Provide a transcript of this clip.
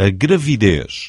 a gravidez.